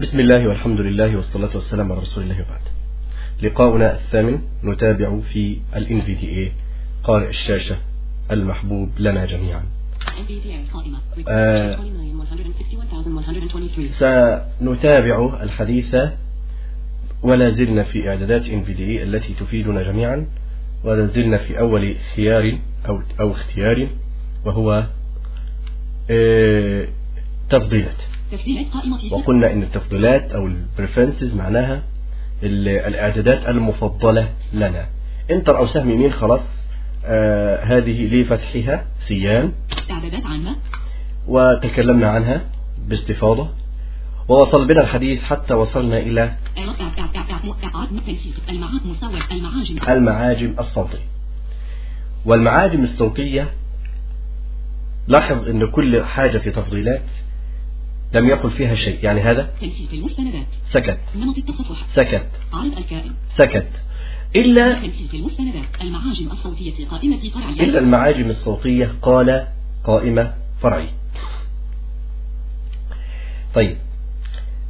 بسم الله والحمد لله والصلاة والسلام على رسول الله وبعد. لقاؤنا الثامن نتابع في ال NVDA قارئ الشاشة المحبوب لنا جميعا. آه سنتابع الحديث ولا زلنا في إعدادات NVDA التي تفيدنا جميعا ولا زلنا في أول خيار أو, أو اختيار وهو آه تفضيلات. وقلنا إن التفضيلات أو ال preferences معناها الإعدادات المفضلة لنا. enter أو سهم يمين خلاص آه هذه لفتحها سيان. إعدادات عامة. وتكلمنا عنها باستفاضة. ووصل بنا الحديث حتى وصلنا إلى المعاجم الصوتية. والمعاجم الصوتية لاحظ إن كل حاجة في تفضيلات لم يقل فيها شيء. يعني هذا؟ سكت. سكت. سكت. إلا المعاجم الصوتية قائمة فرع إلا المعاجم الصوتية قال قائمة فرعي. طيب.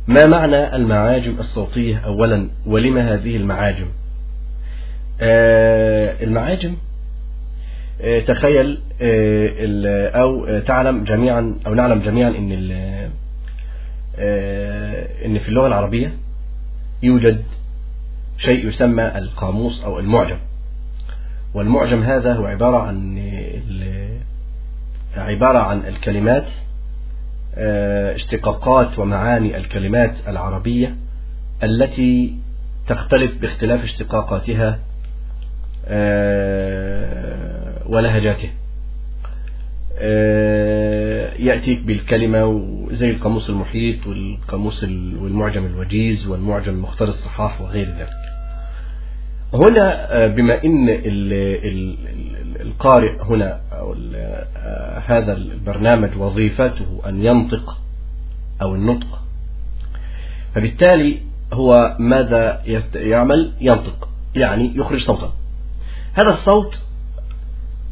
ما معنى المعاجم الصوتية أولا؟ ولما هذه المعاجم؟ آه المعاجم آه تخيل آه أو تعلم جميعا أو نعلم جميعا أن أن في اللغة العربية يوجد شيء يسمى القاموس أو المعجم. والمعجم هذا هو عبارة عن عبارة عن الكلمات اشتقاقات ومعاني الكلمات العربية التي تختلف باختلاف اشتقاقاتها ولهجاتها يأتيك بالكلمة زي القاموس المحيط والقاموس والمعجم الوجيز والمعجم المختار الصحاح وغير ذلك. هنا بما إن القارئ هنا أو هذا البرنامج وظيفته أن ينطق أو النطق فبالتالي هو ماذا يعمل؟ ينطق يعني يخرج صوتا. هذا الصوت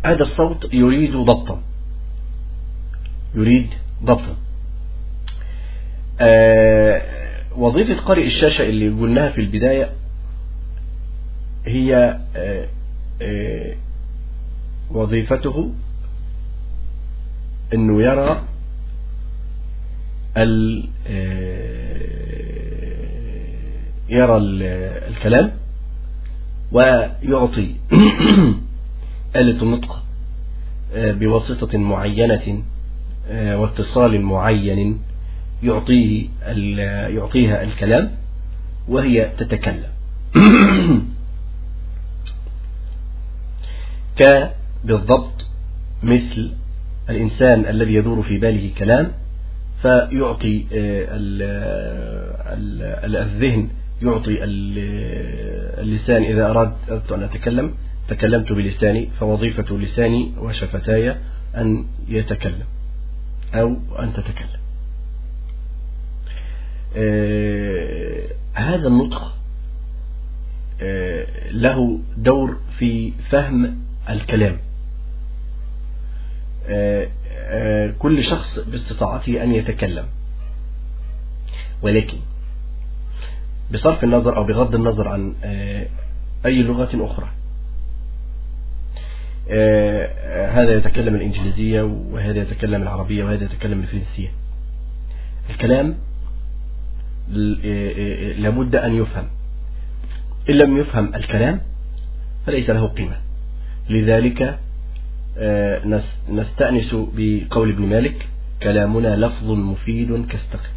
هذا الصوت يريد ضبطا. يريد ضبطا. آه وظيفة قارئ الشاشة اللي قلناها في البداية هي آه آه وظيفته إنه يرى ال يرى الكلام ويعطي آلة النطق بواسطة معينة واتصال معين. يعطيه يعطيها الكلام وهي تتكلم. ك بالضبط مثل الإنسان الذي يدور في باله كلام فيعطي الذهن يعطي اللسان إذا أردت أن أتكلم تكلمت بلساني فوظيفة لساني وشفتاي أن يتكلم أو أن تتكلم. هذا النطق له دور في فهم الكلام. كل شخص باستطاعته أن يتكلم. ولكن بصرف النظر أو بغض النظر عن أي لغة أخرى هذا يتكلم الإنجليزية وهذا يتكلم العربية وهذا يتكلم الفرنسية. الكلام لابد أن يفهم. إن لم يفهم الكلام فليس له قيمة. لذلك نستأنس بقول ابن مالك كلامنا لفظ مفيد كاستقم.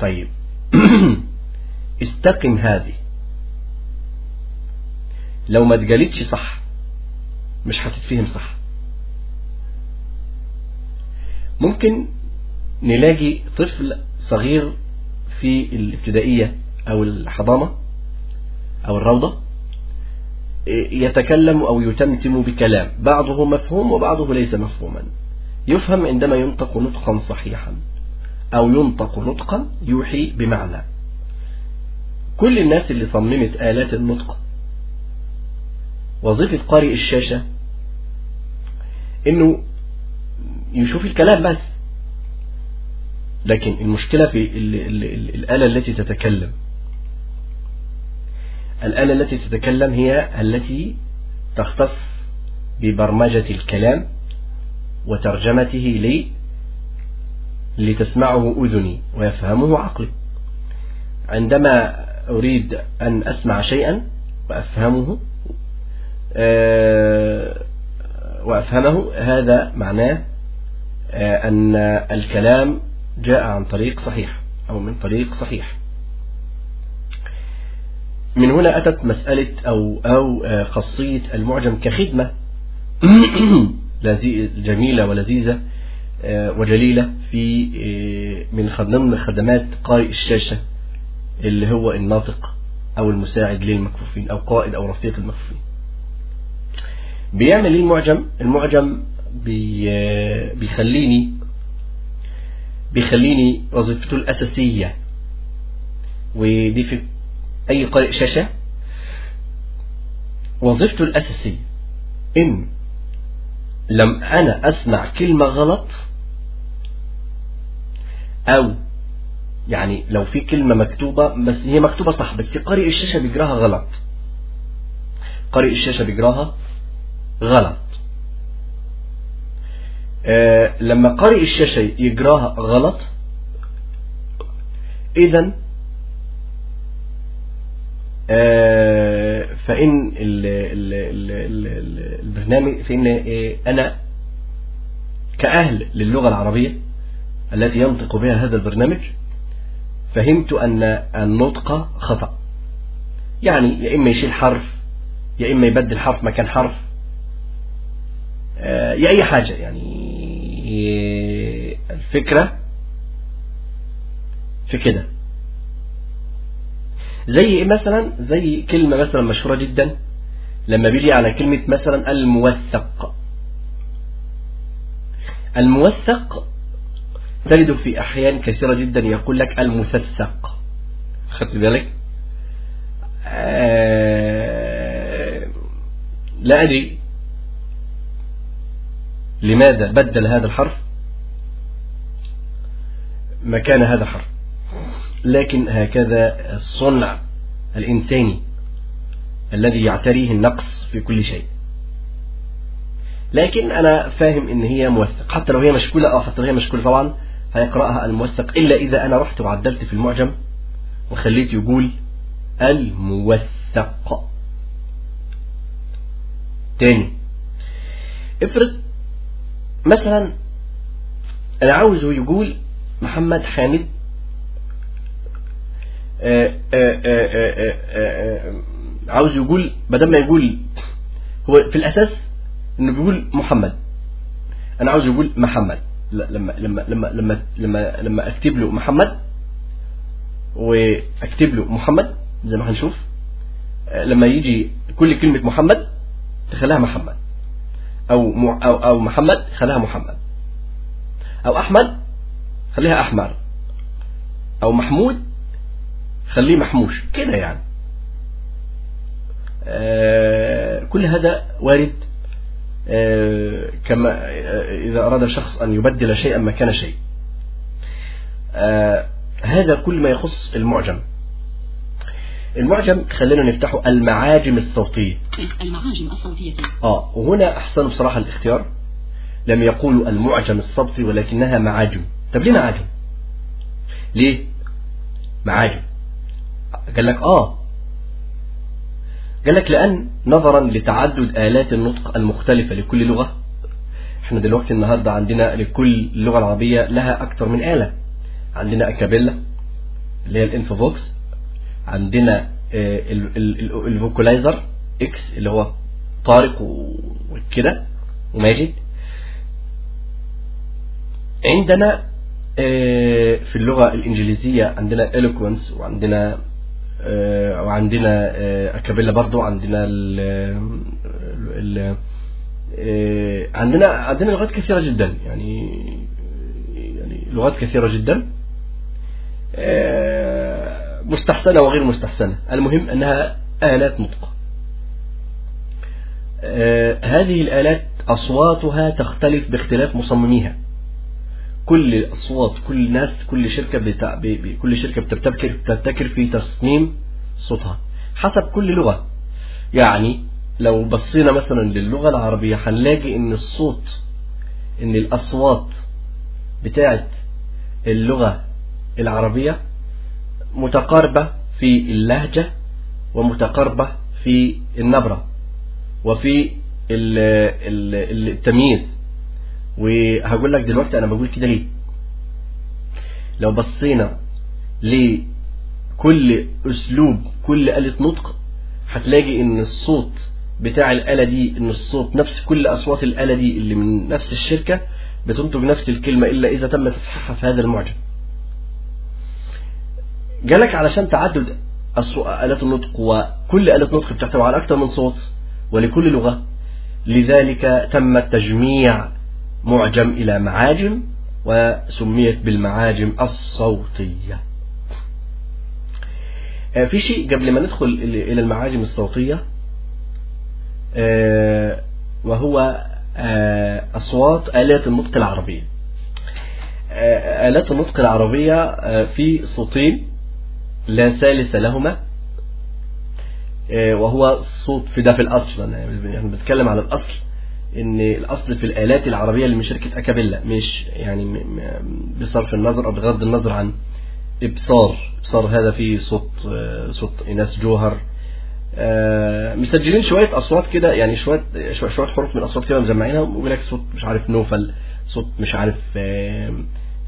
طيب. استقم هذه. لو ما اتقالتش صح مش هتتفهم صح. ممكن نلاقي طفل صغير في الابتدائية أو الحضانة أو الروضة يتكلم أو يتمتم بكلام بعضه مفهوم وبعضه ليس مفهوما. يفهم عندما ينطق نطقا صحيحا أو ينطق نطقا يوحي بمعنى. كل الناس اللي صممت آلات النطق وظيفة قارئ الشاشة إنه يشوف الكلام بس. لكن المشكلة في ال ال ال الآلة التي تتكلم. الآلة التي تتكلم هي التي تختص ببرمجة الكلام وترجمته لي لتسمعه أذني ويفهمه عقلي. عندما أريد أن أسمع شيئا وأفهمه آه، وأفهمه هذا معناه آه، أن الكلام جاء عن طريق صحيح أو من طريق صحيح. من هنا أتت مسألة أو أو آه، خاصية المعجم كخدمة. جميلة ولذيذة وجليلة في من ضمن خدمات قارئ الشاشة اللي هو الناطق أو المساعد للمكفوفين أو قائد أو رفيق المكفوفين. بيعمل إيه المعجم المعجم بي بيخليني بيخليني وظيفته الأساسية. ودي في أي قارئ شاشة. وظيفته الأساسية إن لم أنا أسمع كلمة غلط أو يعني لو في كلمة مكتوبة بس هي مكتوبة صح بس قارئ الشاشة بيجراها غلط. قارئ الشاشة بيجراها غلط. لما قارئ الشاشة يجراها غلط إذا آه فإن ال ال ال ال البرنامج فإن آه أنا كأهل للغة العربية التي ينطق بها هذا البرنامج فهمت أن النطق خطأ. يعني يا إما يشيل حرف يا إما يبدل حرف مكان حرف آه، يا أي حاجة يعني. الفكرة في كده. زي مثلا زي كلمة مثلا مشهورة جدا لما بيجي على كلمة مثلا الموثق. الموثق تجد في أحيان كثيرة جدا يقول لك المثثق خدت بالك؟ آه لا أدري. لماذا بدل هذا الحرف؟ مكان هذا الحرف. لكن هكذا الصنع الإنساني الذي يعتريه النقص في كل شيء. لكن أنا فاهم إن هي موثق حتى لو هي مشكولة أو حتى لو هي مشكولة طبعا هيقرأها الموثق. إلا إذا أنا رحت وعدلت في المعجم وخليت يقول الموثق. تاني. افرض مثلا أنا عاوزه يقول محمد حامد آه، آه، آه، عاوز يقول بدل ما يقول هو في الأساس إنه بيقول محمد. أنا عاوز يقول محمد. لما لما لما لما لما لما أكتب له محمد وأكتب له محمد زي ما هنشوف لما يجي كل كلمة محمد تخليها محمد. أو أو أو محمد خليها محمد. أو أحمد خليها أحمر. أو محمود خليه محموش. كده يعني. آه كل هذا وارد آه كما آه إذا أراد شخص أن يبدل شيئا مكان شيء. آه هذا كل ما يخص المعجم. المعجم خلينا نفتحه المعاجم الصوتية. المعاجم الصوتية. آه وهنا أحسن بصراحة الاختيار. لم يقولوا المعجم الصوتي ولكنها معاجم. طب ليه معاجم؟ ليه؟ معاجم. قال لك آه. قال لك لأن نظرا لتعدد آلات النطق المختلفة لكل لغة. إحنا دلوقتي النهاردة عندنا لكل لغة العربية لها أكثر من آلة. عندنا أكابيلا اللي هي الإنفوفوكس. عندنا آه، الفوكولايزر إكس اللي هو طارق وكده وماجد. عندنا آه، في اللغة الإنجليزية عندنا eloquence وعندنا آه، وعندنا أكابيلا برضو عندنا ال عندنا عندنا لغات كثيرة جدا يعني يعني لغات كثيرة جدا. مستحسنة وغير مستحسنة. المهم أنها آلات نطق آه هذه الآلات أصواتها تختلف باختلاف مصمميها. كل الأصوات كل الناس كل شركة بتاع كل شركة بتبتكر بتبتكر في تصميم صوتها. حسب كل لغة. يعني لو بصينا مثلا للغة العربية هنلاقي إن الصوت إن الأصوات بتاعت اللغة العربية متقاربة في اللهجة ومتقاربة في النبرة وفي ال- ال- التمييز. وهقول لك دلوقتي أنا بقول كده ليه. لو بصينا لكل أسلوب كل آلة نطق هتلاقي إن الصوت بتاع الآلة دي إن الصوت نفس كل أصوات الآلة دي اللي من نفس الشركة بتنتج نفس الكلمة إلا إذا تم تصحيحها في هذا المعجم. جالك علشان تعدد آلات النطق وكل آلة نطق بتحتوي على أكثر من صوت ولكل لغة. لذلك تم تجميع معجم إلى معاجم وسميت بالمعاجم الصوتية. آه، في شيء قبل ما ندخل إلى المعاجم الصوتية آه، وهو آه، أصوات آلات النطق العربية. آلات النطق العربية في صوتين. لا ثالث لهما آه، وهو صوت في ده في الأصل. يعني بتكلم على الأصل إن الأصل في الآلات العربية اللي من شركة أكابيلا مش يعني بصرف النظر أو بغض النظر عن إبصار. إبصار هذا فيه صوت آه، صوت إيناس جوهر. آه، مسجلين شوية أصوات كده يعني شوية شوية, حروف من أصوات كده مجمعينها ويقول لك صوت مش عارف نوفل صوت مش عارف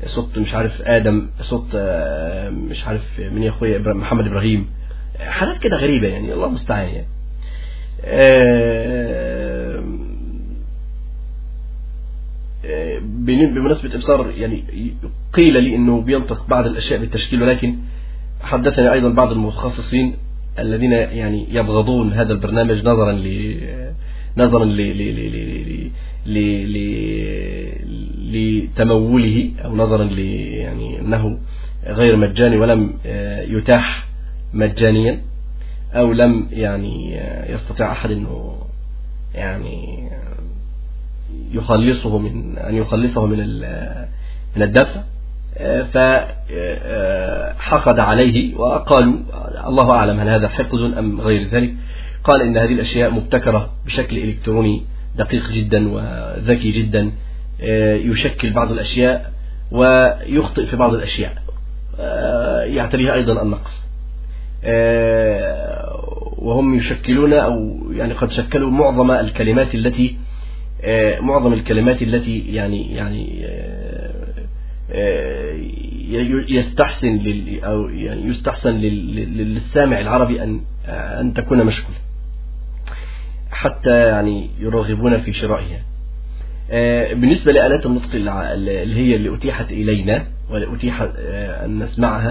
صوت مش عارف آدم صوت آه، مش عارف من يا إبرا- محمد إبراهيم. حاجات كده غريبة يعني الله المستعان يعني. آه، آه، بمناسبة إبصار يعني قيل لي أنه بينطق بعض الأشياء بالتشكيل ولكن حدثني أيضا بعض المتخصصين الذين يعني يبغضون هذا البرنامج نظرا ل نظرا ل ل ل ل ل ل لتموله أو نظرا يعني أنه غير مجاني ولم آه، يتاح مجانيا أو لم يعني آه، يستطيع أحد أنه يعني آه، يخلصه من أن يخلصه من من الدفع. فحقد عليه وقالوا الله أعلم هل هذا حقد أم غير ذلك. قال إن هذه الأشياء مبتكرة بشكل إلكتروني دقيق جدا وذكي جدا. يشكل بعض الأشياء ويخطئ في بعض الأشياء. آه، يعتريها أيضا النقص. آه، وهم يشكلون أو يعني قد شكلوا معظم الكلمات التي آه، معظم الكلمات التي يعني يعني آه، آه، يستحسن لل أو يعني يستحسن لل- لل- للسامع العربي أن أن تكون مشكولة حتى يعني يرغبون في شرائها. آه، بالنسبة لآلات النطق اللي هي اللي أتيحت إلينا واللي أتيح آه، أن نسمعها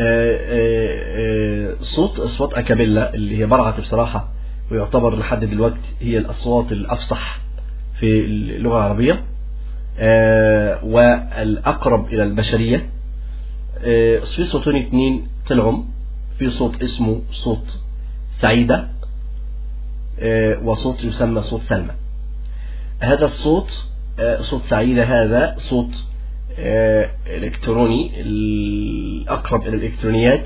آه، آه، آه، صوت أصوات أكابيلا اللي هي برعت بصراحة ويعتبر لحد دلوقتي هي الأصوات الأفصح في اللغة العربية آه، والأقرب إلى البشرية. آه، في صوتين اتنين طلعوا في صوت اسمه صوت سعيدة آه، وصوت يسمى صوت سلمى. هذا الصوت آه، صوت سعيدة هذا صوت آه، إلكتروني الأقرب إلى الإلكترونيات.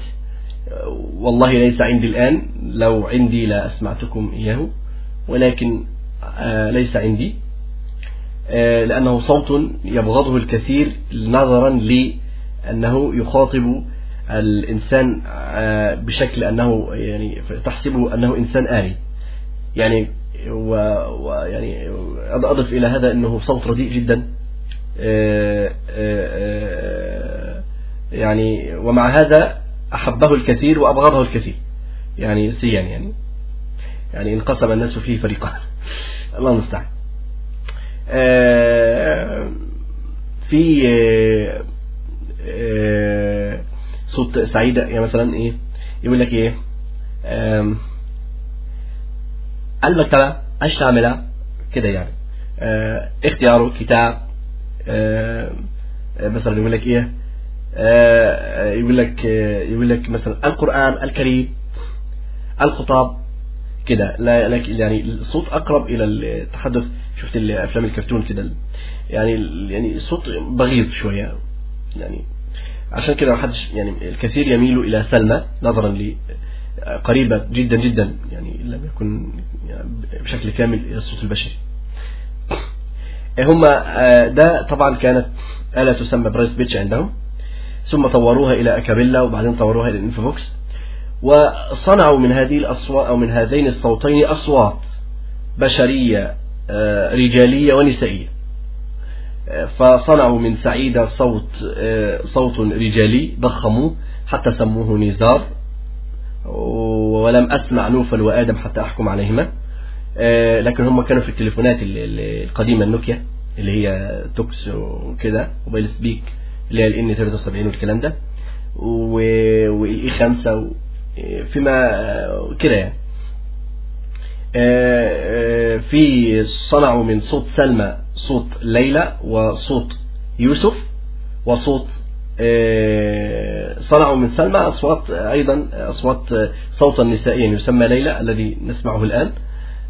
آه، والله ليس عندي الآن لو عندي لا أسمعتكم إياه ولكن ليس عندي. لأنه صوت يبغضه الكثير نظرا لأنه يخاطب الإنسان بشكل أنه يعني تحسبه أنه إنسان آلي. يعني ويعني أضف إلى هذا أنه صوت رديء جدا. آه، آه، آه، يعني ومع هذا أحبه الكثير وأبغضه الكثير. يعني سيان يعني. يعني انقسم الناس فيه فريقان. الله المستعان. في صوت سعيدة يعني مثلا إيه؟ يقول لك إيه؟ المكتبة الشاملة كده يعني. آه، اختياره كتاب آه، مثلا يقول لك إيه؟ آه، يقول لك آه، يقول لك مثلا القرآن الكريم الخطاب كده. لا لكن يعني الصوت أقرب إلى التحدث. شفت الأفلام الكرتون كده. يعني يعني الصوت بغيض شوية. يعني عشان كده ما حدش يعني الكثير يميل إلى سلمى نظرا قريبة جدا جدا يعني لم يكن بشكل كامل إلى الصوت البشري. هم ده طبعا كانت آلة تسمى BrightSpeech عندهم. ثم طوروها إلى Acapela وبعدين طوروها إلى ال Infovox وصنعوا من هذه الأصوات أو من هذين الصوتين أصوات بشرية آه، رجالية ونسائية. فصنعوا من سعيدة صوت آه، صوت رجالي ضخموه حتى سموه نزار. ولم أسمع نوفل وآدم حتى أحكم عليهما. لكن هم كانوا في التليفونات القديمة النوكيا اللي هي Talks وكده Mobile Speak اللي هي ال N73 والكلام ده وال E5 فيما كده يعني. آه، آه، في صنعوا من صوت سلمى صوت ليلى وصوت يوسف وصوت آه، صنعوا من سلمى أصوات أيضا أصوات صوتا نسائيا يسمى ليلى الذي نسمعه الآن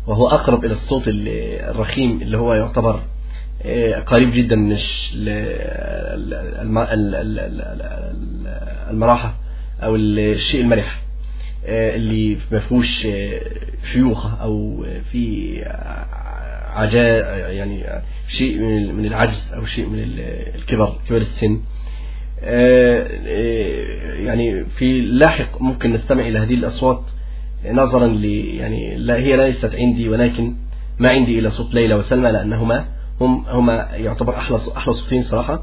وهو أقرب إلى الصوت الرخيم اللي هو يعتبر قريب جدا من المراحة أو الشيء المرح اللي ما فيهوش شيوخة أو في عجاء يعني شيء من العجز أو شيء من الكبر كبر السن. يعني في لاحق ممكن نستمع إلى هذه الأصوات نظرا ل يعني لا هي ليست عندي ولكن ما عندي إلا صوت ليلى وسلمى لأنهما هم هما يعتبر أحلى أحلى صوتين صراحة.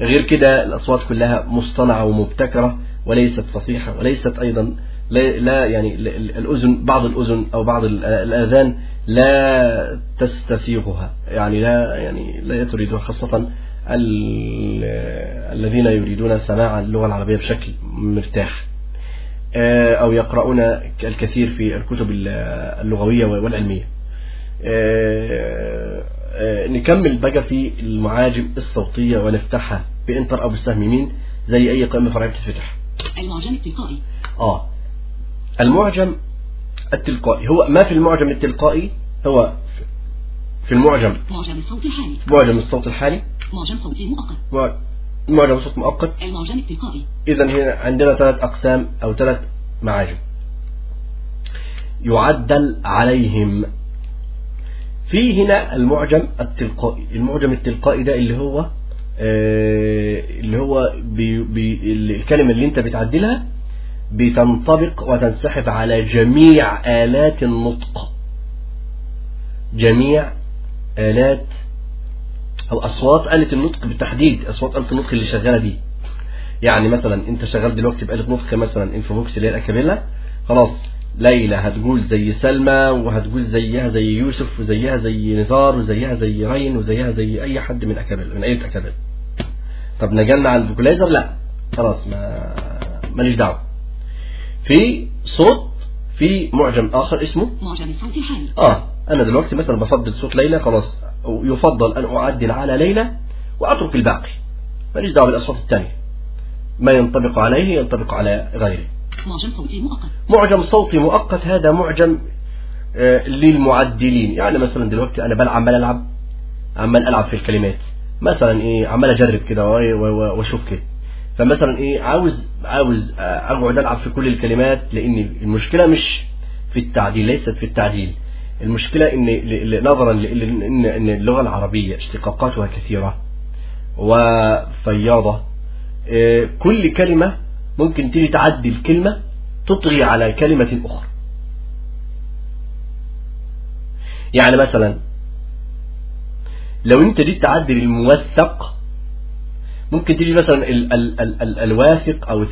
غير كده الأصوات كلها مصطنعة ومبتكرة وليست فصيحة وليست أيضا لا يعني الأذن بعض الأذن أو بعض الآذان لا تستسيغها يعني لا يعني لا تريدها خاصة الذين يريدون سماع اللغة العربية بشكل مرتاح. آه، أو يقرؤون الكثير في الكتب اللغوية والعلمية. آه، آه، نكمل بقى في المعاجم الصوتية ونفتحها بإنتر أو بالسهم مين زي أي قائمة فرعية بتتفتح. المعجم التلقائي. آه. المعجم التلقائي. هو ما في المعجم التلقائي؟ هو في المعجم. معجم الصوت الحالي. معجم الصوت الحالي. معجم صوتي مؤقت. معجم صوت مؤقت. المعجم التلقائي. إذا هنا عندنا ثلاث أقسام أو ثلاث معاجم. يعدل عليهم. في هنا المعجم التلقائي. المعجم التلقائي ده اللي هو آه اللي هو بي بي الكلمة اللي أنت بتعدلها بتنطبق وتنسحب على جميع آلات النطق. جميع آلات أو أصوات آلة النطق بالتحديد أصوات آلة النطق اللي شغالة دي. يعني مثلا أنت شغال دلوقتي بآلة نطق مثلا Infovox اللي هي ال Acapela خلاص ليلى هتقول زي سلمى وهتقول زيها زي يوسف وزيها زي نزار وزيها زي رين وزيها زي أي حد من Acapela من آلة Acapela. طب نجلنا على الفوكلايزر؟ لا. خلاص ما ماليش دعوة. في صوت في معجم آخر اسمه؟ معجم الصوت الحالي آه. أنا دلوقتي مثلا بفضل صوت ليلى خلاص يفضل أن أعدل على ليلى وأترك الباقي. ماليش دعوة بالأصوات الثانية ما ينطبق عليه ينطبق على غيره. معجم صوتي مؤقت. معجم صوتي مؤقت هذا معجم آه للمعدلين. يعني مثلا دلوقتي أنا بلعب عمال ألعب عمال ألعب في الكلمات. مثلا إيه عمال أجرب كده وأشوف كده. فمثلا إيه عاوز عاوز أقعد ألعب في كل الكلمات لأن المشكلة مش في التعديل ليست في التعديل. المشكلة إن نظرا لأن ان اللغة العربية اشتقاقاتها كثيرة وفياضة. إيه، كل كلمة ممكن تيجي تعدل كلمه تطغي على كلمة أخرى. يعني مثلا لو أنت جيت تعدل الموثق ممكن تيجي مثلا ال ال ال ال الواثق أو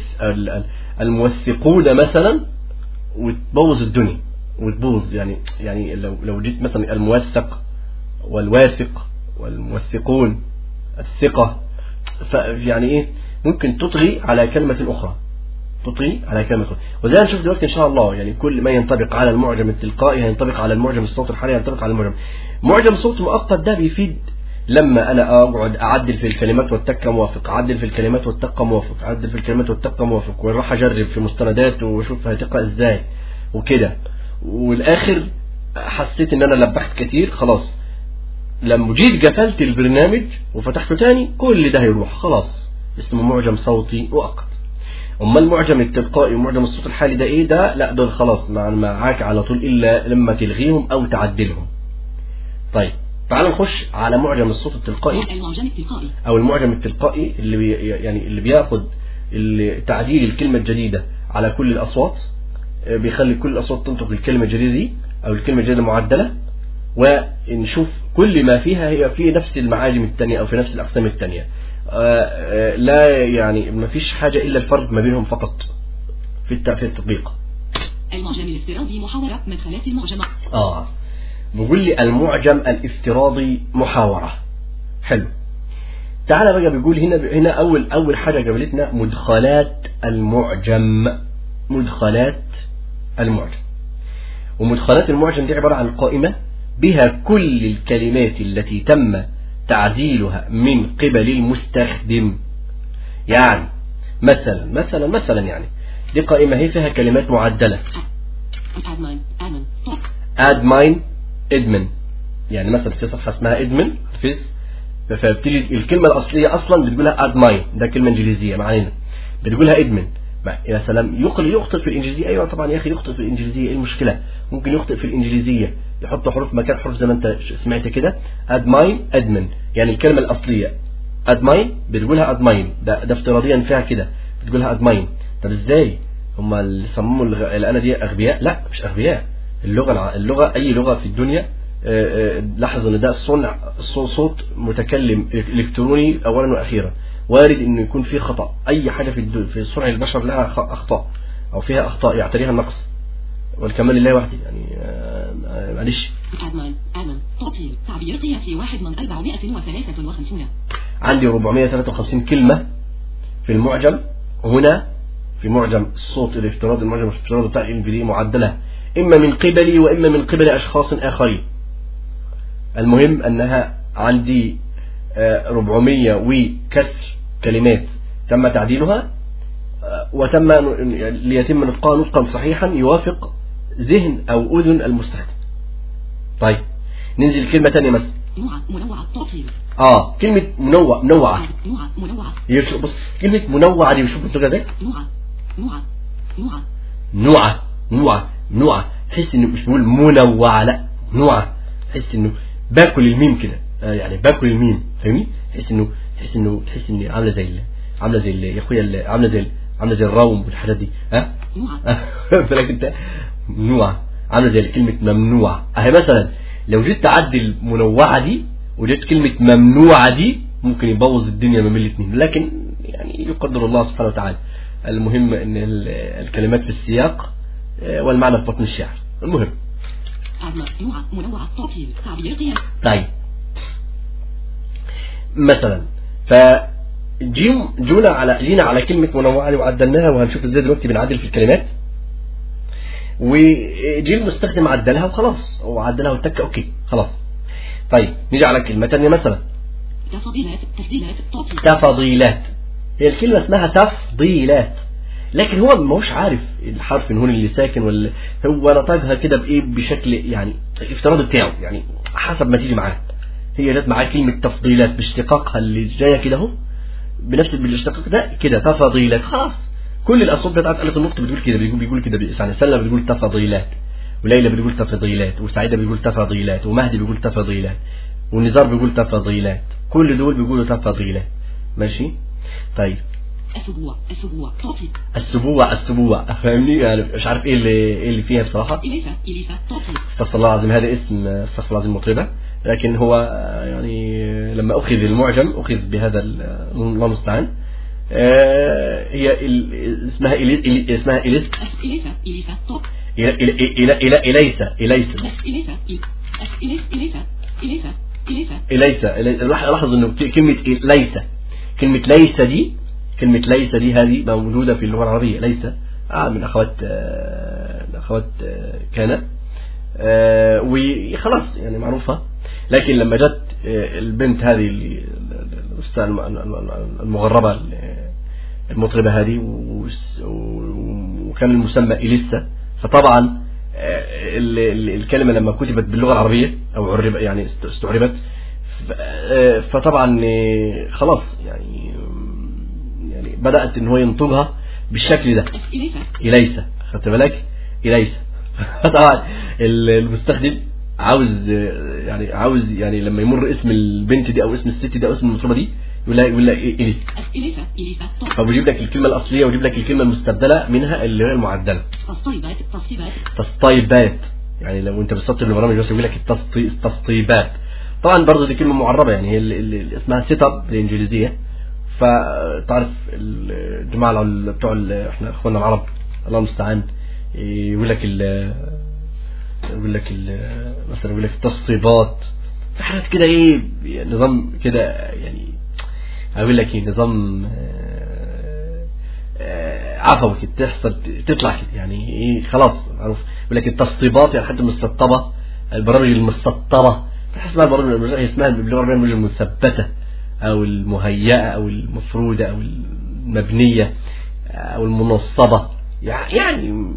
الموثقون مثلا وتبوظ الدنيا. وتبوظ. يعني يعني لو لو جيت مثلا الموثق والواثق والموثقون الثقة يعني إيه؟ ممكن تطغي على كلمة أخرى. تطغي على كلمة أخرى. وزي نشوف دلوقتي إن شاء الله يعني كل ما ينطبق على المعجم التلقائي ينطبق على المعجم الصوت الحالي ينطبق على المعجم. معجم صوت مؤقت ده بيفيد. لما أنا أقعد أعدل في الكلمات والتكه موافق أعدل في الكلمات والتكه موافق أعدل في الكلمات والتكه موافق وأروح أجرب في مستندات وأشوف هتقرا إزاي وكده. والآخر حسيت إن أنا لبحت كتير خلاص. لما جيت قفلت البرنامج وفتحته تاني كل ده هيروح خلاص. اسمه معجم صوتي مؤقت أما المعجم التلقائي ومعجم الصوت الحالي ده إيه؟ ده لا دول خلاص مع- معاك على طول إلا لما تلغيهم أو تعدلهم. طيب تعال نخش على معجم الصوت التلقائي. المعجم التلقائي. أو المعجم التلقائي اللي بي يعني اللي بياخد تعديل الكلمة الجديدة على كل الأصوات. بيخلي كل الأصوات تنطق الكلمة الجديدة دي أو الكلمة الجديدة معدلة. ونشوف كل ما فيها هي في نفس المعاجم التانية أو في نفس الأقسام التانية. آه، آه، لا يعني ما فيش حاجة إلا الفرق ما بينهم فقط في الت- في التطبيق. المعجم الافتراضي محاورة مدخلات المعجم آه. بيقول لي المعجم الافتراضي محاورة. حلو. تعالى بقى بيقول هنا هنا أول أول حاجة قابلتنا مدخلات المعجم. مدخلات المعجم. ومدخلات المعجم دي عبارة عن قائمة بها كل الكلمات التي تم تعديلها من قبل المستخدم. يعني مثلا مثلا مثلا يعني. دي قائمة هي فيها كلمات معدلة. ادمين ادمن يعني مثلا في صفحة اسمها ادمن فيس فبتيجي الكلمة الأصلية أصلا بتقولها ادمين ده كلمة إنجليزية معانا بتقولها بقى يا سلام يخطئ في الإنجليزية. أيوه طبعا يا أخي يخطئ في الإنجليزية إيه المشكلة؟ ممكن يخطئ في الإنجليزية. يحط حروف مكان حروف زي ما أنت سمعت كده. ادمين ادمن يعني الكلمة الأصلية. ادمين بتقولها ادمين ده ده افتراضيا فيها كده. بتقولها ادمين طب إزاي؟ هم اللي صمموا الآلة دي أغبياء؟ لا مش أغبياء. اللغة اللغة أي لغة في الدنيا آه، آه، لاحظ إن ده صنع صو- صوت متكلم إلكتروني اولا وأخيرا. وارد إنه يكون فيه خطأ. أي حاجة في في صنع البشر لها أخطاء أو فيها أخطاء يعتريها النقص. والكمال لله وحده يعني آه، آه، معلش. ادمن ادمن تعطيل تعبير قياسي واحد من 453 عندي 453 كلمة في المعجم. هنا في معجم الصوت الافتراضي المعجم الافتراضي بتاع الانجليزي معدلة. إما من قبلي وإما من قبل أشخاص آخرين. المهم أنها عندي آه، 400 وكسر كلمات. تم تعديلها؟ آه، وتم ليتم نطقها نطقا صحيحا يوافق ذهن أو أذن المستخدم. طيب ننزل كلمة تانية مثلا. نوع منوع تعطيل آه كلمة منوع منوعة. نوع منوع هي شو- بص كلمة منوعة دي شوف أنتوا إزاي نوع نوع نوع. نوعة نوعة نوعة. تحس إنه مش بقول منوعة لا نوعة. تحس إنه باكل الميم كده. آه يعني باكل الميم فاهمني؟ تحس إنه تحس انه تحس إني عاملة زي عاملة زي يا أخويا عاملة زي عاملة زي الروم والحاجات دي. ها؟ فلك أنت نوع عاملة زي كلمة ممنوع أهي مثلا لو جيت تعدل منوعه دي وجيت كلمة ممنوعة دي ممكن يبوظ الدنيا ما بين الاثنين. لكن يعني يقدر الله سبحانه وتعالى. المهم إن ال- الكلمات في السياق آه، والمعنى في بطن الشعر. المهم. طيب. مثلا. فجيم جونا على جينا على كلمة منوعة وعدلناها وهنشوف إزاي دلوقتي بنعدل في الكلمات. وجي المستخدم عدلها وخلاص هو عدلها واتك أوكي خلاص. طيب نيجي على كلمة تانية مثلا. تفضيلات تفضيلات تفضيلات. هي الكلمة اسمها تفضيلات لكن هو ما هوش عارف الحرف هون اللي ساكن ولا هو نطقها كده بإيه بشكل يعني الافتراض بتاعه يعني حسب ما تيجي معاه. هي جت معاه كلمة تفضيلات باشتقاقها اللي جاية كده أهو. بنفس بالاشتقاق ده كده تفضيلات خلاص. كل الأصوات بتاعت الف النطق بتقول كده بيقول بيقول كده يعني سلمى بتقول تفضيلات وليلى بتقول تفضيلات وسعيدة بتقول تفضيلات ومهدي بيقول تفضيلات ونزار بيقول تفضيلات. كل دول بيقولوا تفضيلات. ماشي؟ طيب. السبوع السبوع السبوع السبوع. فاهمني؟ يعني مش عارف إيه اللي إيه اللي فيها بصراحة. إليسا تعطيل أستغفر الله العظيم هذا اسم أستغفر الله العظيم مطربة. لكن هو يعني لما أخذ المعجم أخذ بهذا الله المستعان. آه، هي اسمها إلي اسمها إليسا إليسا إليسا إليسا. إليسا لاحظ إنه كلمة ليس. كلمة ليس دي كلمة ليس دي هذه موجودة في اللغة العربية. ليس. آه، من أخوات آه، أخوات كان. وخلاص يعني معروفة. لكن لما جت آه البنت هذه المغربة ال- المطربة هذه وكان المسمى إليسا فطبعا آه، ال- ال- الكلمة لما كتبت باللغة العربية أو عرب يعني است- استعربت آه، فطبعا خلاص يعني يعني بدأت إن هو ينطقها بالشكل ده. إليس إليس خدت بالك؟ إليس طبعا ال- المستخدم عاوز يعني عاوز يعني لما يمر اسم البنت دي أو اسم الست دي أو اسم المطربة دي يقول لها يقول لها إيه إليس إليس إليس فبيجيب لك الكلمة الأصلية ويجيب لك الكلمة المستبدلة منها اللي هي المعدلة. تصطيبات تصطيبات تسطيبات. يعني لو أنت بتسطب البرامج بس يقول لك التسطي- التسطيبات. طبعا برضه دي كلمة معربة يعني هي اللي اسمها setup بالإنجليزية. فتعرف الجماعة بتوع إحنا إخواننا العرب الله المستعان يقول لك يقول لك مثلا يقول لك التسطيبات في حاجات كده إيه نظام كده يعني أقول لك إيه نظام آه، عفوي كده تحصل تطلع كده يعني إيه خلاص معروف. يقول لك التسطيبات يعني حتى المسطبه البرامج المسطبه تحس اسمها البرامج اسمها باللغة العربيه المثبتة أو المهيئة أو المفرودة أو المبنية أو المنصبة. يعني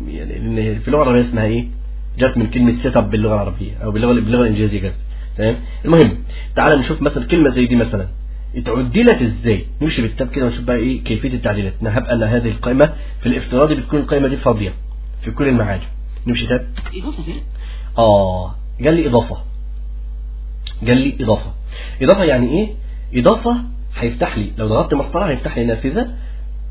يعني في اللغة العربيه اسمها إيه؟ جت من كلمة setup باللغة العربية أو باللغة باللغة الإنجليزية جت تمام؟ المهم تعال نشوف مثلا كلمة زي دي مثلا. اتعدلت إزاي؟ نمشي بالكتاب كده ونشوف بقى إيه كيفية التعديلات. نهب أن هذه القائمة في الافتراضي بتكون القائمة دي فاضية في كل المعاجم نمشي tab. آه قال لي إضافة. قال لي إضافة. إضافة يعني إيه؟ إضافة هيفتح لي لو ضغطت مسطرة هيفتح لي نافذة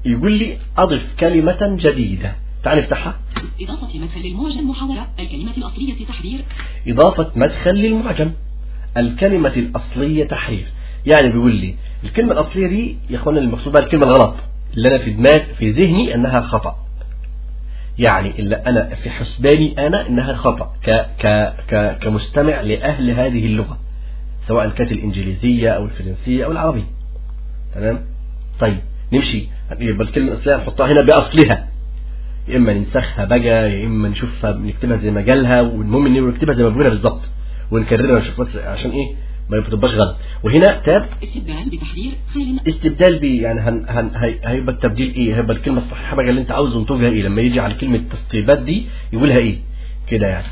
يقول لي أضف كلمة جديدة. تعال نفتحها إضافة مدخل المعجم محاورة الكلمة الأصلية تحرير. إضافة مدخل للمعجم. الكلمة الأصلية تحرير. يعني بيقول لي الكلمة الأصلية دي يا أخوانا المقصود بها الكلمة الغلط اللي أنا في دماغ في ذهني أنها خطأ. يعني اللي أنا في حسباني أنا أنها خطأ ك ك ك كمستمع لأهل هذه اللغة سواء كانت الإنجليزية أو الفرنسية أو العربية. تمام؟ طيب نمشي. يبقى الكلمة الأصلية نحطها هنا بأصلها. يا إما ننسخها بقى يا إما نشوفها نكتبها زي ما جالها والمهم إن نكتبها زي ما بقولها بالظبط ونكررها نشوف بس عشان إيه؟ ما تبقاش غلط. وهنا تاب استبدال بتحرير استبدال يعني هن هن هي هيبقى التبديل إيه؟ هيبقى الكلمة الصحيحة بقى اللي أنت عاوز تنتجها إيه؟ لما يجي على كلمة تسطيبات دي يقولها إيه؟ كده يعني.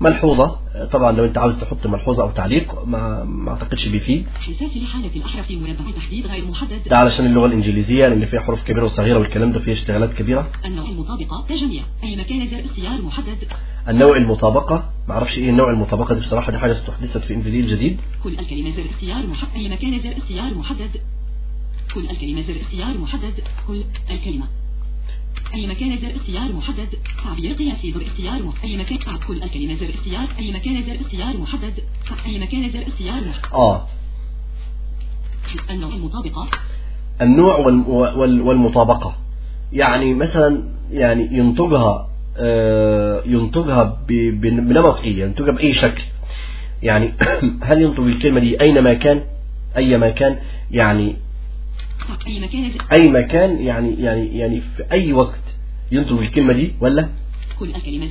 ملحوظة طبعا لو انت عاوز تحط ملحوظة أو تعليق ما ما أعتقدش بيفيد ده علشان اللغة الإنجليزية لأن فيها حروف كبيرة وصغيرة والكلام ده فيه اشتغالات كبيرة. النوع المطابقة كجميع أي مكان زر اختيار محدد. النوع المطابقة ما أعرفش إيه النوع المطابقة دي بصراحة دي حاجة استحدثت في انفيديل الجديد. كل الكلمة زر اختيار محدد أي مكان زر اختيار محدد. كل الكلمة زر اختيار محدد. كل الكلمة. أي مكان زر اختيار محدد؟ تعبير قياسي زر اختيار محدد أي مكان تعب كل الكلمة زر اختيار أي مكان زر اختيار محدد. أي مكان زر اختيار آه. النوع المطابقة؟ النوع وال- وال- والمطابقة. يعني مثلا يعني ينتجها آه، ينتجها ب- ب- بنمط إيه ينتجها بأي شكل. يعني هل ينتج الكلمة دي أينما كان؟ أي مكان يعني أي مكان أي مكان يعني يعني يعني في أي وقت ينتج الكلمة دي ولا؟ كل الكلمة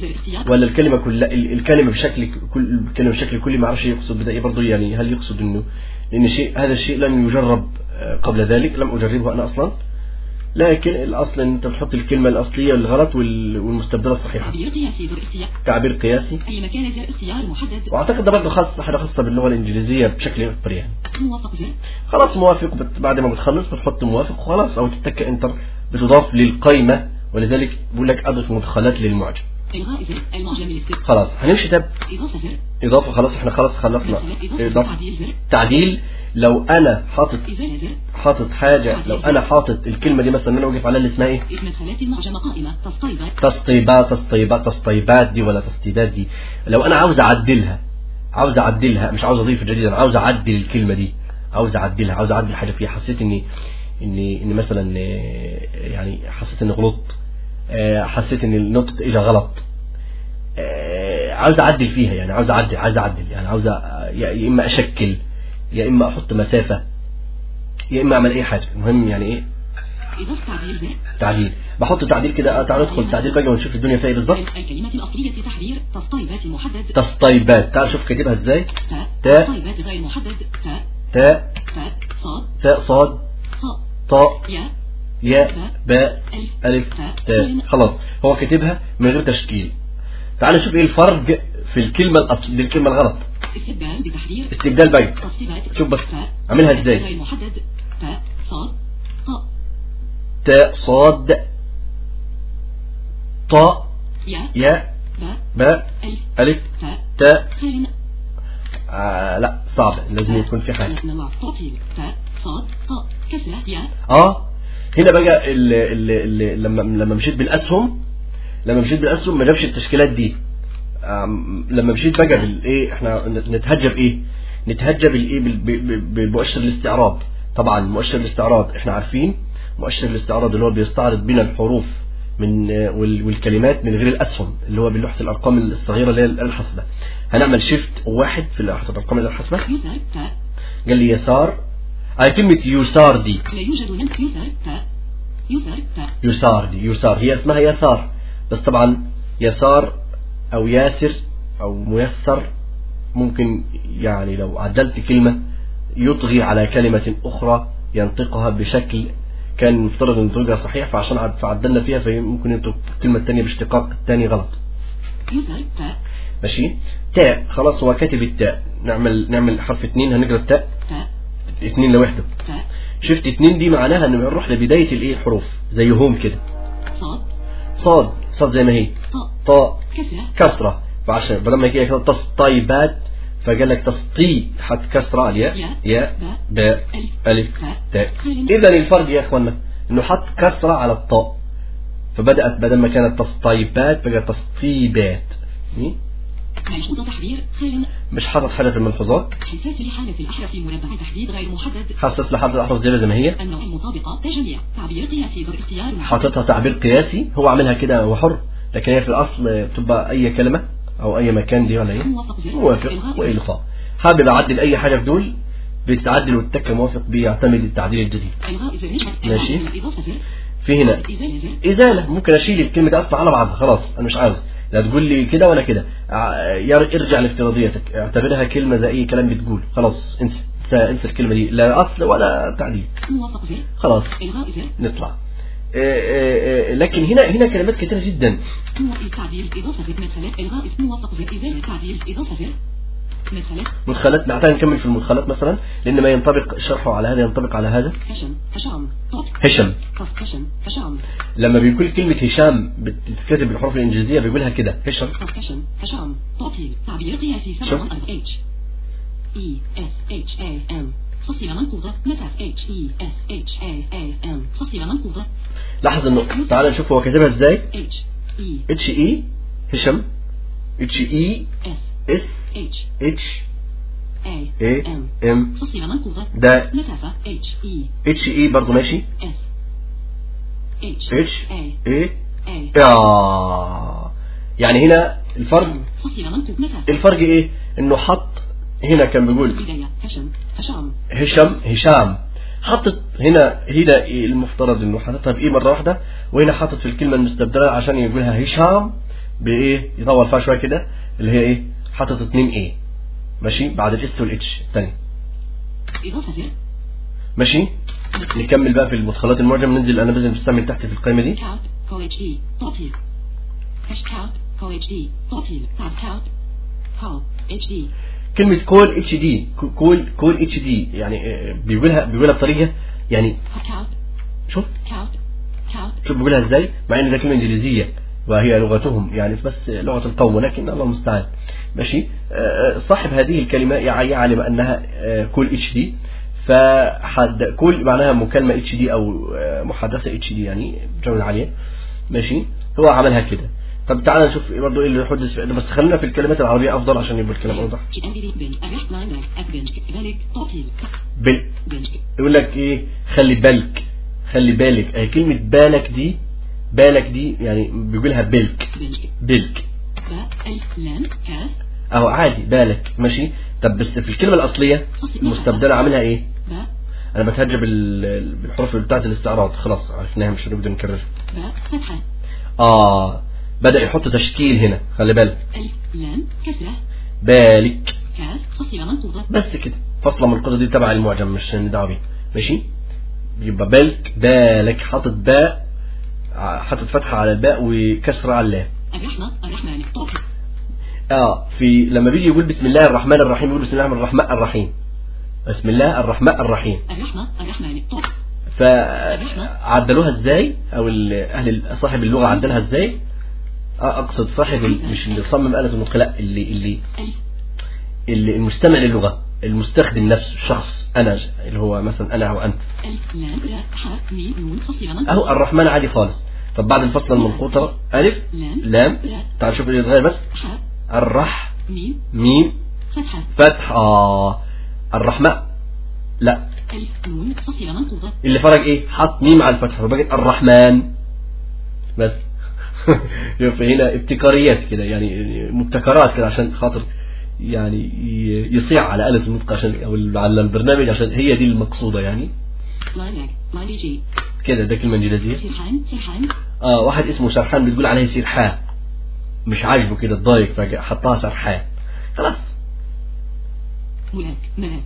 ولا الكلمة كل ال- الكلمة بشكل كل الكلمة بشكل كلي ما أعرفش يقصد بده إيه برضه يعني هل يقصد انه لأن شيء هذا الشيء لم يجرب آه، قبل ذلك لم أجربه أنا أصلا. لكن الأصل أن أنت بتحط الكلمة الأصلية الغلط وال- والمستبدلة الصحيحة. تعبير قياسي. أي مكان محدد. وأعتقد ده برضه خاص حاجة خاصة باللغة الإنجليزية بشكل اكبر يعني موافق خلاص موافق. بعد ما بتخلص بتحط موافق وخلاص أو تتك انتر بتضاف للقائمة ولذلك بيقول لك أضف مدخلات للمعجم. خلاص هنمشي. تاب إضافة خلاص إحنا خلاص خلصنا. إضافة. تعديل لو أنا حاطط حاطط حاجة لو أنا حاطط الكلمة دي مثلا أنا اوقف عليها اللي اسمها قائمة تسطيبات تسطيبات تسطيبات دي ولا تسطيبات دي. لو أنا عاوز أعدلها عاوز أعدلها مش عاوز أضيف جديد أنا عاوز أعدل الكلمة دي عاوز أعدلها عاوز أعدل حاجة فيها. حسيت إني إني ان مثلا يعني حسيت إني غلطت. حسيت إن النطق اجى غلط. آه، عاوز أعدل فيها يعني عاوز أعدل عاوز أعدل يعني عاوز يا يا إما أشكل يا إما أحط مسافة يا إما أعمل أي حاجة. المهم يعني إيه؟ تعديل بحط تعديل كده آه، تعال ندخل تعديل بقى ونشوف الدنيا فيها إيه بالظبط. الكلمة الأصلية تحرير تسطيبات محدد. تسطيبات. تعال شوف كاتبها إزاي. تاء تاء. تسطيبات غير محدد. تاء تاء تاء صاد. تاء صاد. طاء ياء ياء باء ألف تاء. خلاص. هو كاتبها من غير تشكيل. تعال نشوف إيه الفرق في الكلمة الأصل دي الكلمة الغلط. استبدال بتحرير. استبدال بين تصفيبات شوف بس. تاء. اعملها إزاي؟ تاء صاد طاء. تاء صاد طاء ياء باء ألف تاء. آه لا صعب. لازم يكون في حاجة. آه. هنا بقى ال ال ال لما لما مشيت بالأسهم لما مشيت بالأسهم ما جابش التشكيلات دي. لما مشيت بقى بالايه إحنا نتهجى بايه نتهجى بالايه بال- ب- ب- بمؤشر الاستعراض. طبعا مؤشر الاستعراض إحنا عارفين. مؤشر الاستعراض اللي هو بيستعرض بنا الحروف من وال- والكلمات من غير الأسهم اللي هو بلوحة الأرقام الصغيرة اللي هي الحاسبة. هنعمل شيفت واحد في لوحة الأرقام الحاسبة. قال لي يسار آه كلمة يسار دي. لا يوجد يسار يسار يسار دي يسار. هي اسمها يسار. بس طبعا يسار أو ياسر أو ميسر ممكن يعني لو عدلت كلمة يطغي على كلمة أخرى ينطقها بشكل كان مفترض أن ينطقها صحيح فعشان عد- فعدلنا فيها فممكن ينطق الكلمة الثانية باشتقاق الثاني غلط. ماشي؟ تاء خلاص هو كاتب التاء. نعمل نعمل حرف اثنين هنقرأ التاء. تاء اثنين لوحده شفت اتنين دي معناها إن بنروح لبداية الإيه؟ الحروف زي هوم كده. صاد. صاد صاد زي ما هي. طاء طاء كسرة. فعشان بدل ما هي كده تصطيبات فقال لك تسطي حط كسرة الياء. ياء، باء، ألف، تاء،. إذا الفرق يا إخوانا إنه حط كسرة على الطاء. فبدأت بدل ما كانت تصطيبات بقت تسطيبات ملحوظة تحرير خال مش حاطط حاجة في الملحوظات حساس لحالة الأحرف مربع تحديد غير محدد. حسس لحد الأحرف زي ما هي؟ النوع المطابقة تجميع تعبير قياسي اختيار. حاططها تعبير قياسي؟ هو عاملها كده هو حر لكن هي في الأصل بتبقى أي كلمة أو أي مكان دي ولا إيه؟ موافق وإلغاء حابب أعدل أي حاجة في دول؟ بتعدل والتك موافق بيعتمد التعديل الجديد. ماشي. في هنا. إزالة. ممكن أشيل الكلمة دي أصلا على بعضها. خلاص أنا مش عاوز. لا تقول لي كده ولا كده. ير- ارجع لافتراضيتك. اعتبرها كلمة زي أي كلام بتقول. خلاص انسى انسى, الكلمة دي. لا أصل ولا تعديل. خلاص. نطلع. آه، آه، آه، لكن هنا هنا كلمات كثيرة جدا. مدخلات نعتقد نكمل في المدخلات مثلا لأن ما ينطبق شرحه على هذا ينطبق على هذا. هشم هشام هشام. لما بيقول كلمة هشام بتتكتب بالحروف الإنجليزية بيقولها كده هشام. تعطيل تعبير قياسي شوف. سبعة أربع اتش اي اس اتش اي ام فصيلة منقوضة. مساف اتش اي اس اتش اي اي ام فصيلة منقوضة. لاحظ إنه تعال نشوف هو كاتبها إزاي. اتش اي اتش اي هشم اتش اي اس إس اتش اتش اي اي إم. ده اتش إي. برضه ماشي؟ اتش إي. يا. يعني هنا الفرق الفرق إيه؟ إنه حط هنا كان بيقول هشام. هشام. هشام حطت هنا هنا إيه المفترض إنه حاططها بإيه مرة واحدة؟ وهنا حاطط في الكلمة المستبدلة عشان يقولها هشام بإيه؟ يطول فيها شوية كده اللي هي إيه؟ حاطط اتنين إيه ماشي؟ بعد ال S وال H الثاني إضافة زر ماشي؟ نكمل بقى في المدخلات المعجم ننزل في من تحت في القائمة دي. كلمة call HD call call HD يعني آه، بيقولها بيقولها بطريقة يعني شوف. شوف بيقولها إزاي؟ مع إن ده كلمه إنجليزية وهي لغتهم. يعني بس لغة القوم ولكن الله المستعان. ماشي؟ آه، صاحب هذه الكلمة يع- يعلم أنها آه، call HD ف HD call معناها مكالمة HD أو آه، محادثة HD يعني جودة عالية. ماشي؟ هو عملها كده. طب تعالى نشوف برضه إيه اللي يحدث في بس خلينا في الكلمات العربية أفضل عشان يبقى الكلام بال بن يقول لك إيه؟ خلي بالك. خلي بالك. آه، كلمة بالك دي بالك دي يعني بيقولها بالك. بن أهو عادي بالك ماشي؟ طب بس في الكلمة الأصلية المستبدلة عاملها إيه؟ باء أنا بتهجى بال- بالحروف بتاعت الاستعراض خلاص عرفناها مش هنقدر نكررها. باء فتحة آه بدأ يحط تشكيل هنا خلي بالك. لام كسرة. بالك. كاف فصيلة منقوضة بس كده فصلة من القصة دي تبع المعجم مش ندعوا بيه. ماشي؟ يبقى بالك بالك حاطط باء حاطط فتحة على الباء وكسرة على اللام. الرحمة الرحمن توفيق آه في لما بيجي يقول بسم الله الرحمن الرحيم يقول بسم الله الرحمن الرحيم. بسم الله الرحمن الرحيم. الرحمة الرحمن توفيق فعدلوها إزاي؟ أو أهل صاحب اللغة عدلها إزاي؟ أقصد صاحب مش اللي صمم آلة النطق لا اللي اللي ألف اللي المستمع للغة المستخدم نفسه الشخص أنا اللي هو مثلا أنا أو أنت. ألف أهو الرحمن عادي خالص. طب بعد الفصل المنقوطة ألف لام. تعال شوف اللي يتغير بس. الرح ميم. ميم. فتحة. فتح آه الرحمن لا. ألف اللي فرق إيه؟ حط ميم على الفتح فبقت الرحمن. بس. يبقى هنا ابتكاريات كده يعني مبتكرات كده عشان خاطر يعني يصيع على آلة النطق عشان أو على البرنامج عشان هي دي المقصودة يعني. كده ده كلمة إنجليزية. سرحان سرحان آه واحد اسمه سرحان بتقول عليه سرحان مش عاجبه كده اتضايق فحطها سرحان خلاص. ملاك ملاك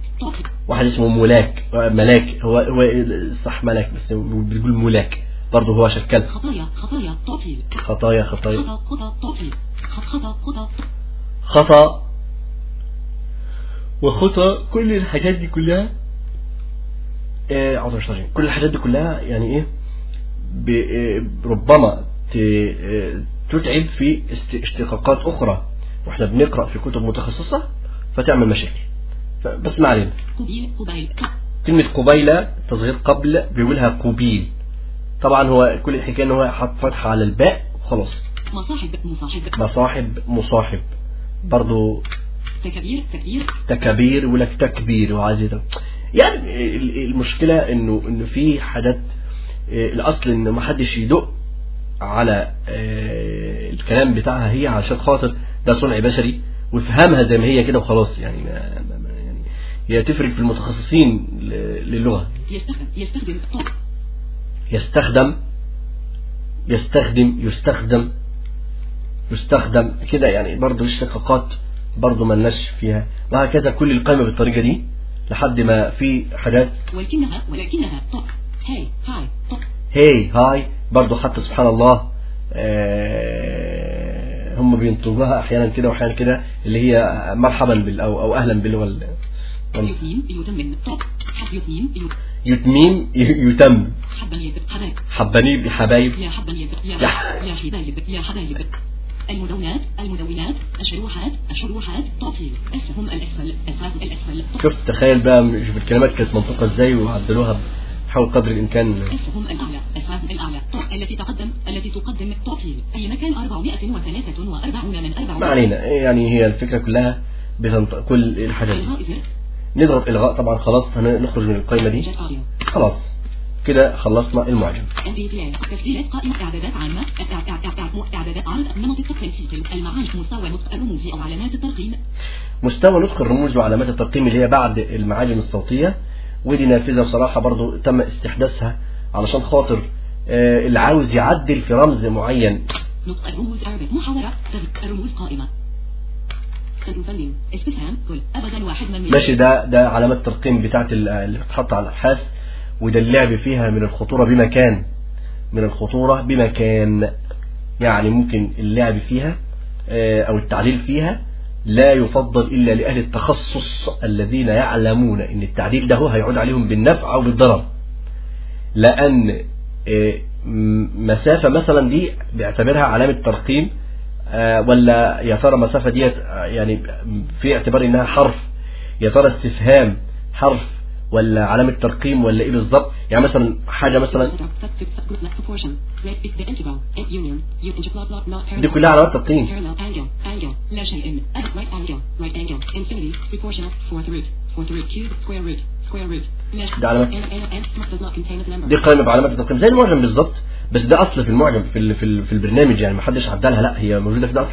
واحد اسمه ملاك ملاك هو هو صح ملاك بس بتقول ملاك. برضه هو شكل خطايا خطايا توفيق خطايا خطايا. خطا خطا توفيق خط خطا خطا. خطأ وخطأ كل الحاجات دي كلها الشيطان الرجيم. كل الحاجات دي كلها يعني إيه؟ آه، ربما تتعب في اشتقاقات أخرى. وإحنا بنقرأ في كتب متخصصة فتعمل مشاكل. بس ما علينا. كلمة قبيلة تصغير قبل بيقولها قبيل. طبعا هو كل الحكاية إن هو حط فتحة على الباء خلاص مصاحب مصاحب. مصاحب مصاحب. برضو تكبير تكبير. تكبير يقول لك تكبير وعايز. يعني ال- المشكلة انه إنه في حاجات آه، الأصل إن ما حدش يدق على آه، الكلام بتاعها هي عشان خاطر ده صنع بشري ويفهمها زي ما هي كده وخلاص يعني يعني هي تفرق في المتخصصين للغة. يستخدم يستخدم يستخدم يستخدم يستخدم كده يعني برضه اشتقاقات برضه ملناش فيها. وهكذا كل القائمة بالطريقة دي لحد ما في حاجات. ولكنها ولكنها طب هاي هاي طب هي هاي. برضه حتى سبحان الله آه، هم بينطقوها أحيانا كده وأحيانا كده اللي هي مرحبا بال أو أو أهلا بال وال. وال- يتميم يتمم طب حب يتميم يت- يتميم ي- يتم حباني بحبايب يا حبا يد يا حبايب. يا حبايب. المدونات المدونات الشروحات الشروحات. تعطيل أسهم الأسفل أسهم الأسفل. شوف تخيل بقى شوف الكلمات كانت منطقة إزاي وعدلوها حاول قدر الإمكان. أسهم الأعلى أسهم الأعلى. التي تقدم التي تقدم تعطيل أي مكان؟ 443 من 4 ما علينا. يعني هي الفكرة كلها بتنطق كل الحاجات دي. نضغط إلغاء. طبعا خلاص هنخرج من القائمة دي. خلاص. كده خلصنا المعجم. MPPA تسجيلات قائمة. إعدادات عامة. إع- إع- إع- إع- إعدادات عرض. نمط التقييم المعاني مستوى نطق الرموز. أو علامات الترقيم. مستوى نطق الرموز. وعلامات الترقيم اللي هي بعد المعاجم الصوتية. ودي نافذة بصراحة برضو تم استحداثها علشان خاطر آه، اللي عاوز يعدل في رمز معين. نطق الرموز أربع محاورة تغ- الرموز قائمة ماشي ده ده علامات ترقيم بتاعت ال- اللي بتتحط على الأبحاث وده اللعب فيها من الخطورة بمكان من الخطورة بمكان يعني ممكن اللعب فيها آه، أو التعليل فيها. لا يفضل إلا لأهل التخصص الذين يعلمون إن التعديل ده هيعود عليهم بالنفع أو بالضرر. لأن آه، مسافة مثلا دي بيعتبرها علامة ترقيم آه، ولا يا ترى مسافة ديت آه، يعني في اعتبار إنها حرف يا ترى استفهام حرف ولا علامة ترقيم ولا إيه بالظبط يعني مثلا حاجة مثلا دي كلها علامات ترقيم. دي علامات. دي قائمة بعلامات ترقيم. زي المعجم بالظبط بس ده أصل في المعجم في ال- في ال- في البرنامج يعني ما حدش عدلها لا هي موجودة في ده اصل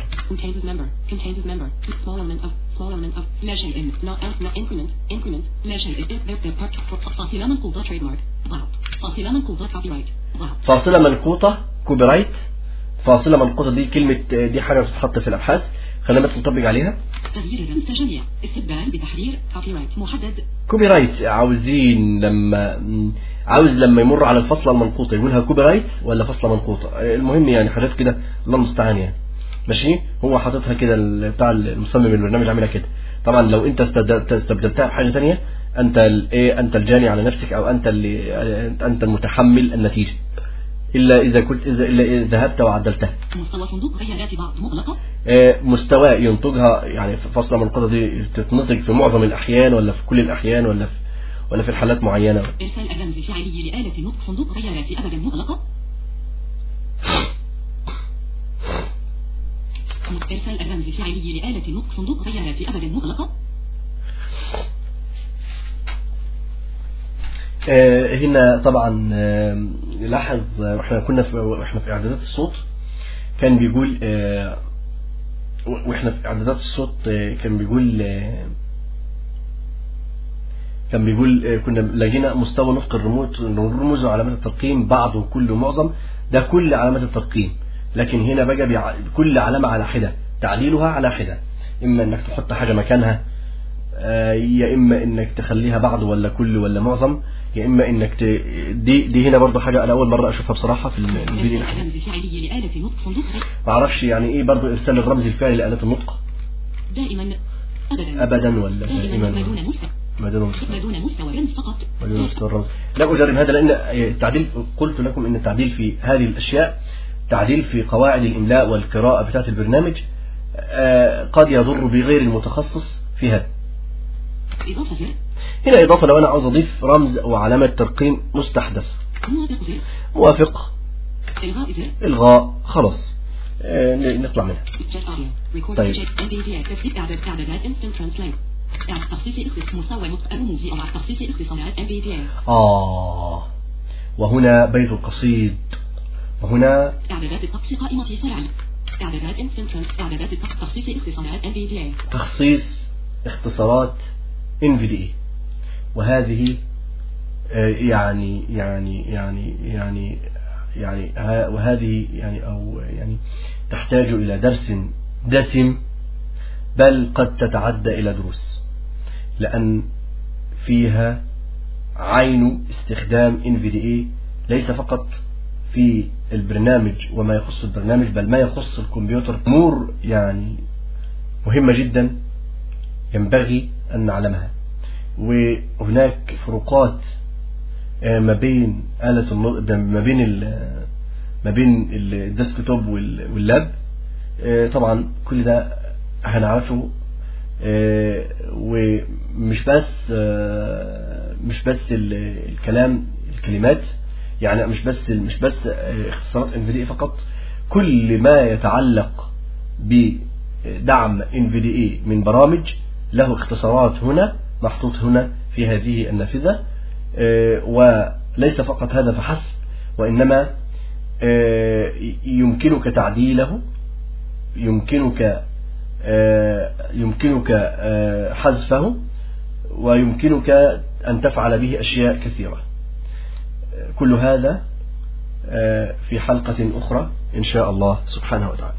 فاصلة منقوطة copyright فاصلة منقوطة دي كلمة آه، دي حاجة بتتحط في الأبحاث. خلينا بس نطبق عليها. تغيير تجميع, استبدال بتحرير, copyright, محدد, copyright عاوزين لما عاوز لما يمر على الفصلة المنقوطة يقولها copyright ولا فصلة منقوطة المهم يعني حاجات كده الله المستعان يعني. ماشي؟ هو حاططها كده بتاع المصمم البرنامج عاملها كده. طبعا لو انت استبدلت- استبدلتها بحاجة ثانية انت الايه انت الجاني على نفسك أو انت اللي انت المتحمل النتيجة. إلا إذا كنت إلا إذا ذهبت وعدلتها. مستوى صندوق بعض مغلقة آه، مستوى ينتجها يعني فاصله منقطه دي تتنتج في معظم الأحيان ولا في كل الأحيان ولا في ولا في الحالات معينة. إرسال الرمز الفعلي لآلة نطق صندوق خيارات أبدا مغلقة إرسال الرمز الفعلي لآلة نطق صندوق خيارات أبدا مغلقة هنا طبعا آه، لاحظ آه، وإحنا كنا في وإحنا في إعدادات الصوت كان بيقول آه، وإحنا في إعدادات الصوت آه، كان بيقول آه، كان بيقول آه، كنا لقينا مستوى نطق الرموز الرموز وعلامات الترقيم بعض وكل ومعظم ده كل علامات الترقيم. لكن هنا بقى كل علامة على حدة تعديلها على حدة. إما إنك تحط حاجة مكانها آه، يا إما إنك تخليها بعض ولا كل ولا معظم يا إما إنك ت... دي دي هنا برضه حاجة أنا أول مرة أشوفها بصراحة في الفيديو. صندوق خيارات معرفش يعني إيه برضه إرسال الرمز الفعلي لآلة النطق. دائما أبدا. أبدا ولا دائما دائما؟ ما دون مستوى ما. ما الرمز فقط. ما دون مستوى الرمز لا أجرب هذا لأن التعديل قلت لكم إن التعديل في هذه الأشياء تعديل في قواعد الإملاء والقراءة بتاعة البرنامج آه، قد يضر بغير المتخصص في هذا. هنا إضافة لو أنا عاوز أضيف رمز وعلامة ترقيم مستحدث. موافق. إلغاء. خلاص. آه، نطلع منها. طيب. أو. آه. وهنا بيت القصيد. وهنا إعدادات الطقس قائمة. إعدادات إعدادات الطقس تخصيص اختصارات. تخصيص اختصارات. NVDA وهذه آه، يعني يعني يعني يعني يعني وهذه يعني أو يعني تحتاج إلى درس دسم بل قد تتعدى إلى دروس لأن فيها عين استخدام NVDA ليس فقط في البرنامج وما يخص البرنامج بل ما يخص الكمبيوتر. أمور يعني مهمة جدا ينبغي أن نعلمها. وهناك فروقات آه، ما بين آلة ما بين ال- ما بين الديسكتوب وال- واللاب. آه، طبعا كل ده هنعرفه آه، ومش بس مش بس ال- الكلام الكلمات يعني مش بس مش بس اختصارات NVDA فقط. كل ما يتعلق بدعم NVDA من برامج له اختصارات هنا محطوط هنا في هذه النافذة آه، وليس فقط هذا فحسب وإنما آه، يمكنك تعديله يمكنك آه، يمكنك حذفه ويمكنك أن تفعل به أشياء كثيرة كل هذا في حلقة أخرى إن شاء الله سبحانه وتعالى.